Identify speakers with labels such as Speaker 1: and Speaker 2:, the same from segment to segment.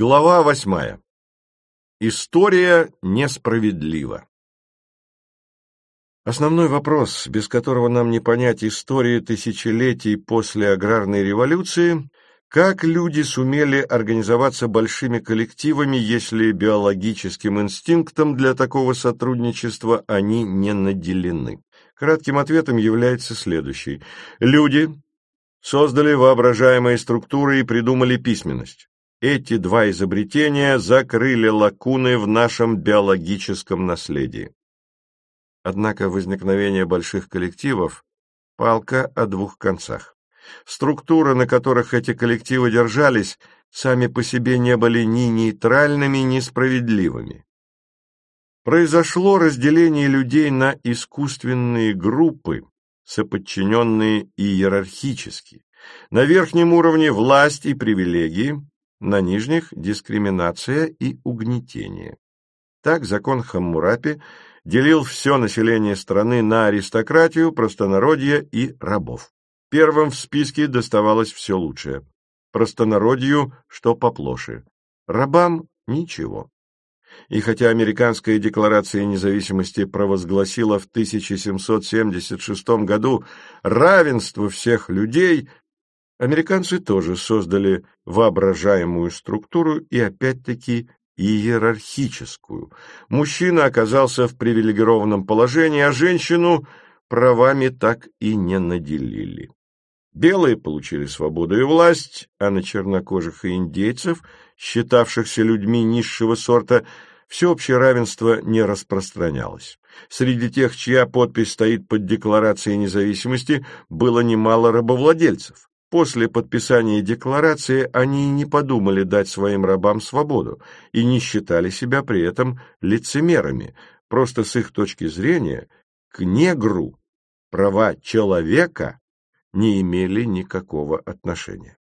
Speaker 1: Глава восьмая. История несправедлива. Основной вопрос, без которого нам не понять истории тысячелетий после аграрной революции, как люди сумели организоваться большими коллективами, если биологическим инстинктом для такого сотрудничества они не наделены? Кратким ответом является следующий. Люди создали воображаемые структуры и придумали письменность. Эти два изобретения закрыли лакуны в нашем биологическом наследии. Однако возникновение больших коллективов – палка о двух концах. Структуры, на которых эти коллективы держались, сами по себе не были ни нейтральными, ни справедливыми. Произошло разделение людей на искусственные группы, соподчиненные иерархически. На верхнем уровне власть и привилегии, на нижних – дискриминация и угнетение. Так закон Хаммурапи делил все население страны на аристократию, простонародье и рабов. Первым в списке доставалось все лучшее. Простонародью, что поплоше. Рабам – ничего. И хотя Американская декларация независимости провозгласила в 1776 году равенство всех людей, Американцы тоже создали воображаемую структуру и опять-таки иерархическую. Мужчина оказался в привилегированном положении, а женщину правами так и не наделили. Белые получили свободу и власть, а на чернокожих и индейцев, считавшихся людьми низшего сорта, всеобщее равенство не распространялось. Среди тех, чья подпись стоит под Декларацией независимости, было немало рабовладельцев. После подписания декларации они не подумали дать своим рабам свободу и не считали себя при этом лицемерами, просто с их точки зрения к негру права человека не имели никакого отношения.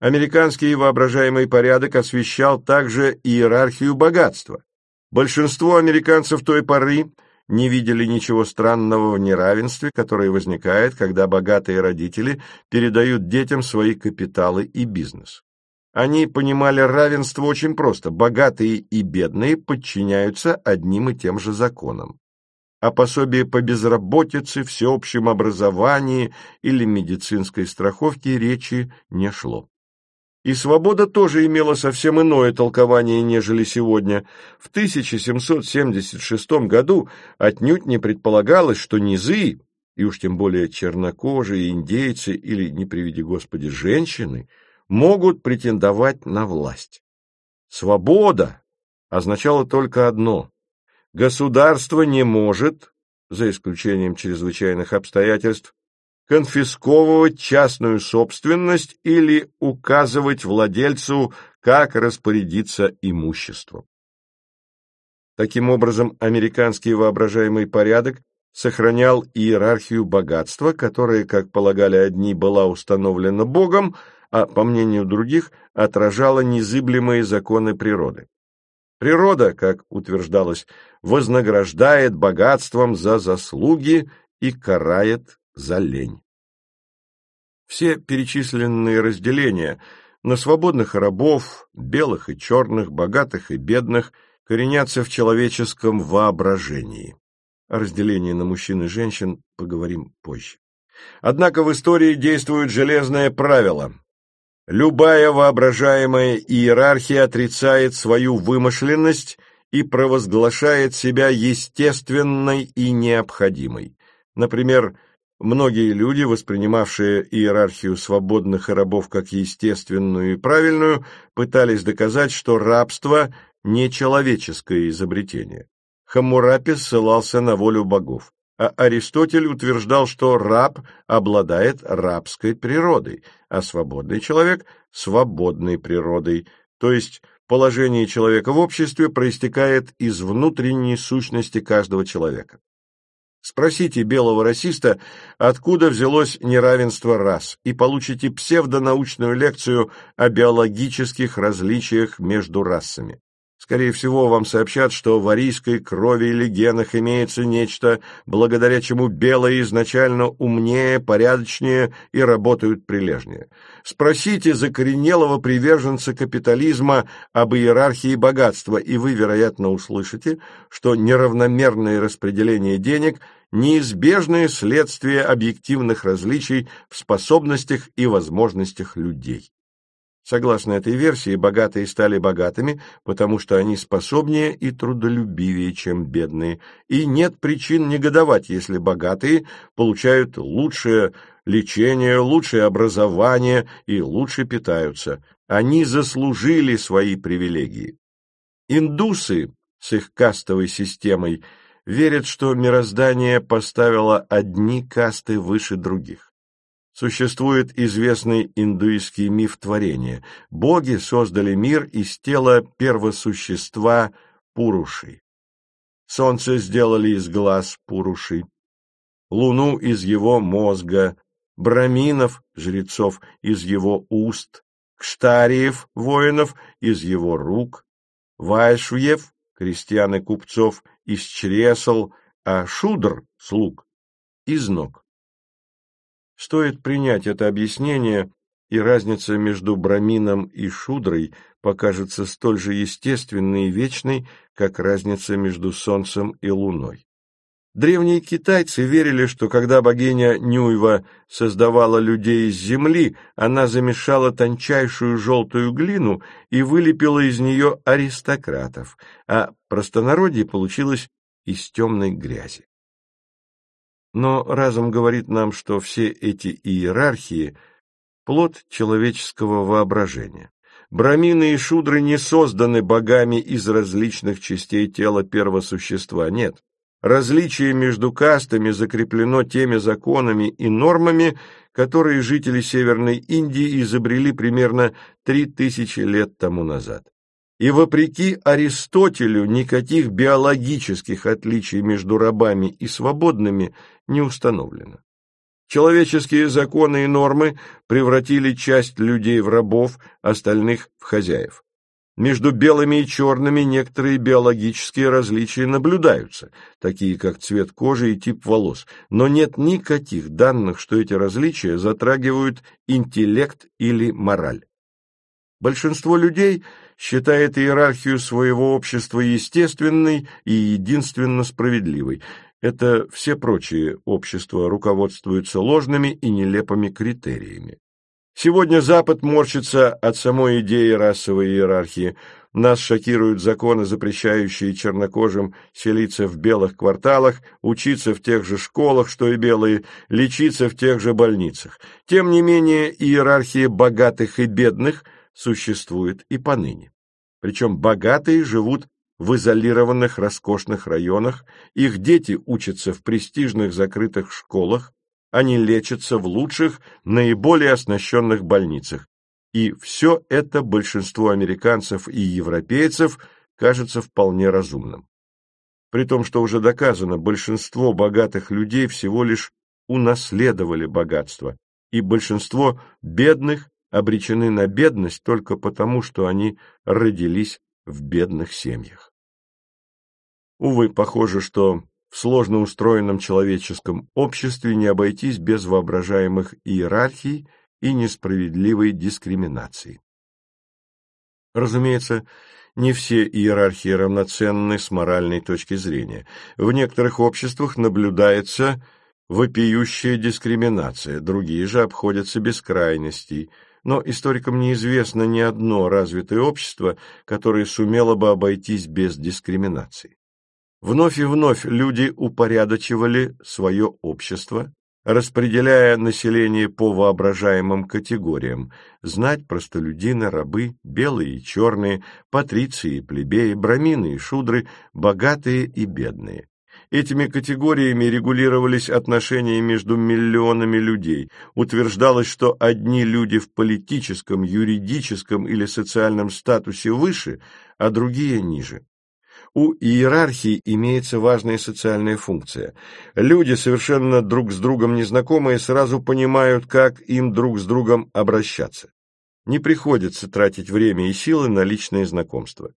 Speaker 1: Американский воображаемый порядок освещал также иерархию богатства. Большинство американцев той поры – не видели ничего странного в неравенстве, которое возникает, когда богатые родители передают детям свои капиталы и бизнес. Они понимали равенство очень просто. Богатые и бедные подчиняются одним и тем же законам. О пособии по безработице, всеобщем образовании или медицинской страховке речи не шло. И свобода тоже имела совсем иное толкование, нежели сегодня. В 1776 году отнюдь не предполагалось, что низы, и уж тем более чернокожие, индейцы или, не приведи Господи, женщины, могут претендовать на власть. Свобода означала только одно – государство не может, за исключением чрезвычайных обстоятельств, конфисковывать частную собственность или указывать владельцу, как распорядиться имуществом. Таким образом, американский воображаемый порядок сохранял иерархию богатства, которая, как полагали одни, была установлена Богом, а, по мнению других, отражала незыблемые законы природы. Природа, как утверждалось, вознаграждает богатством за заслуги и карает за лень. Все перечисленные разделения на свободных рабов, белых и черных, богатых и бедных коренятся в человеческом воображении. О разделении на мужчин и женщин поговорим позже. Однако в истории действует железное правило. Любая воображаемая иерархия отрицает свою вымышленность и провозглашает себя естественной и необходимой. Например, Многие люди, воспринимавшие иерархию свободных и рабов как естественную и правильную, пытались доказать, что рабство – не человеческое изобретение. Хаммурапи ссылался на волю богов, а Аристотель утверждал, что раб обладает рабской природой, а свободный человек – свободной природой, то есть положение человека в обществе проистекает из внутренней сущности каждого человека. Спросите белого расиста, откуда взялось неравенство рас, и получите псевдонаучную лекцию о биологических различиях между расами. Скорее всего, вам сообщат, что в арийской крови или генах имеется нечто, благодаря чему белые изначально умнее, порядочнее и работают прилежнее. Спросите закоренелого приверженца капитализма об иерархии богатства, и вы, вероятно, услышите, что неравномерное распределение денег – неизбежное следствие объективных различий в способностях и возможностях людей. Согласно этой версии, богатые стали богатыми, потому что они способнее и трудолюбивее, чем бедные, и нет причин негодовать, если богатые получают лучшее лечение, лучшее образование и лучше питаются. Они заслужили свои привилегии. Индусы с их кастовой системой верят, что мироздание поставило одни касты выше других. Существует известный индуистский миф творения. Боги создали мир из тела первосущества Пуруши. Солнце сделали из глаз Пуруши, луну из его мозга, браминов, жрецов, из его уст, кштариев, воинов, из его рук, вайшвьев, крестьян и купцов, из чресл, а шудр, слуг, из ног. Стоит принять это объяснение, и разница между брамином и шудрой покажется столь же естественной и вечной, как разница между солнцем и луной. Древние китайцы верили, что когда богиня Нюйва создавала людей из земли, она замешала тончайшую желтую глину и вылепила из нее аристократов, а простонародье получилось из темной грязи. Но разум говорит нам, что все эти иерархии – плод человеческого воображения. Брамины и шудры не созданы богами из различных частей тела первосущества, нет. Различие между кастами закреплено теми законами и нормами, которые жители Северной Индии изобрели примерно три тысячи лет тому назад. И вопреки Аристотелю никаких биологических отличий между рабами и свободными не установлено. Человеческие законы и нормы превратили часть людей в рабов, остальных – в хозяев. Между белыми и черными некоторые биологические различия наблюдаются, такие как цвет кожи и тип волос, но нет никаких данных, что эти различия затрагивают интеллект или мораль. Большинство людей считает иерархию своего общества естественной и единственно справедливой. Это все прочие общества руководствуются ложными и нелепыми критериями. Сегодня Запад морщится от самой идеи расовой иерархии. Нас шокируют законы, запрещающие чернокожим селиться в белых кварталах, учиться в тех же школах, что и белые, лечиться в тех же больницах. Тем не менее, иерархия богатых и бедных – существует и поныне. Причем богатые живут в изолированных роскошных районах, их дети учатся в престижных закрытых школах, они лечатся в лучших, наиболее оснащенных больницах. И все это большинству американцев и европейцев кажется вполне разумным. При том, что уже доказано, большинство богатых людей всего лишь унаследовали богатство, и большинство бедных обречены на бедность только потому, что они родились в бедных семьях. Увы, похоже, что в сложно устроенном человеческом обществе не обойтись без воображаемых иерархий и несправедливой дискриминации. Разумеется, не все иерархии равноценны с моральной точки зрения. В некоторых обществах наблюдается вопиющая дискриминация, другие же обходятся без крайностей – но историкам неизвестно ни одно развитое общество, которое сумело бы обойтись без дискриминации. Вновь и вновь люди упорядочивали свое общество, распределяя население по воображаемым категориям – знать, простолюдины, рабы, белые и черные, патриции и плебеи, брамины и шудры, богатые и бедные. Этими категориями регулировались отношения между миллионами людей. Утверждалось, что одни люди в политическом, юридическом или социальном статусе выше, а другие ниже. У иерархии имеется важная социальная функция. Люди, совершенно друг с другом незнакомые, сразу понимают, как им друг с другом обращаться. Не приходится тратить время и силы на личные знакомства.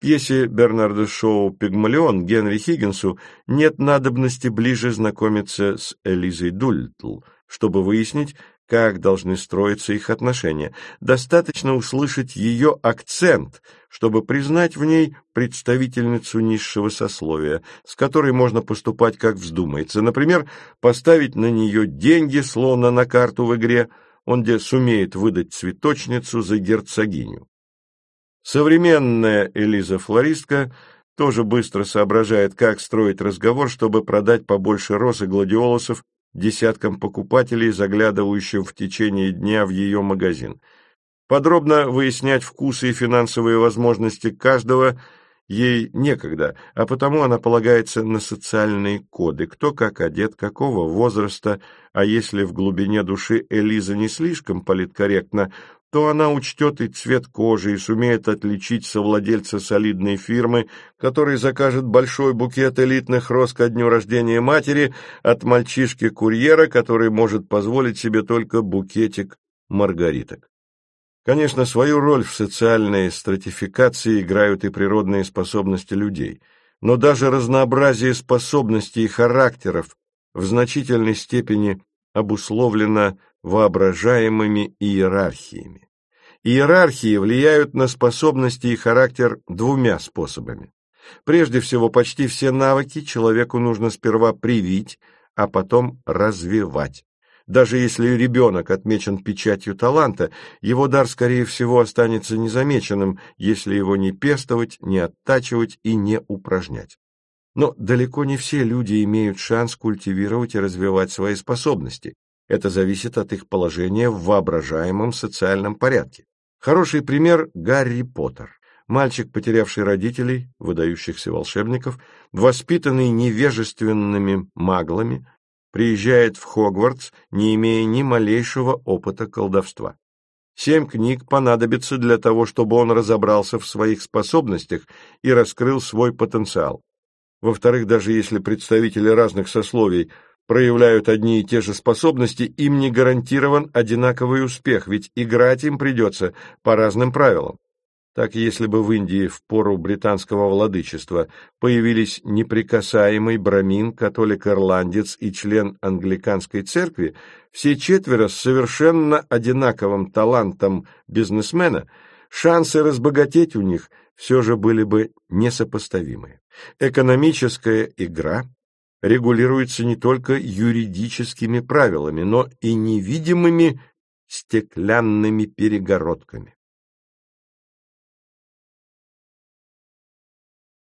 Speaker 1: Пьесе Бернарда Шоу «Пигмалион» Генри Хиггинсу нет надобности ближе знакомиться с Элизой Дулитл, чтобы выяснить, как должны строиться их отношения. Достаточно услышать ее акцент, чтобы признать в ней представительницу низшего сословия, с которой можно поступать как вздумается. Например, поставить на нее деньги, словно на карту в игре, он где сумеет выдать цветочницу за герцогиню. Современная Элиза-флористка тоже быстро соображает, как строить разговор, чтобы продать побольше роз и гладиолусов десяткам покупателей, заглядывающим в течение дня в ее магазин. Подробно выяснять вкусы и финансовые возможности каждого ей некогда, а потому она полагается на социальные коды, кто как одет, какого возраста, а если в глубине души Элиза не слишком политкорректна, то она учтет и цвет кожи и сумеет отличить совладельца солидной фирмы, который закажет большой букет элитных роз ко дню рождения матери, от мальчишки-курьера, который может позволить себе только букетик маргариток. Конечно, свою роль в социальной стратификации играют и природные способности людей, но даже разнообразие способностей и характеров в значительной степени обусловлено воображаемыми иерархиями. Иерархии влияют на способности и характер двумя способами. Прежде всего, почти все навыки человеку нужно сперва привить, а потом развивать. Даже если ребенок отмечен печатью таланта, его дар, скорее всего, останется незамеченным, если его не пестовать, не оттачивать и не упражнять. Но далеко не все люди имеют шанс культивировать и развивать свои способности. Это зависит от их положения в воображаемом социальном порядке. Хороший пример – Гарри Поттер. Мальчик, потерявший родителей, выдающихся волшебников, воспитанный невежественными маглами, приезжает в Хогвартс, не имея ни малейшего опыта колдовства. Семь книг понадобится для того, чтобы он разобрался в своих способностях и раскрыл свой потенциал. Во-вторых, даже если представители разных сословий проявляют одни и те же способности, им не гарантирован одинаковый успех, ведь играть им придется по разным правилам. Так, если бы в Индии в пору британского владычества появились неприкасаемый брамин, католик-ирландец и член англиканской церкви, все четверо с совершенно одинаковым талантом бизнесмена, шансы разбогатеть у них все же были бы несопоставимы. Экономическая игра регулируется не только юридическими правилами, но и невидимыми стеклянными перегородками.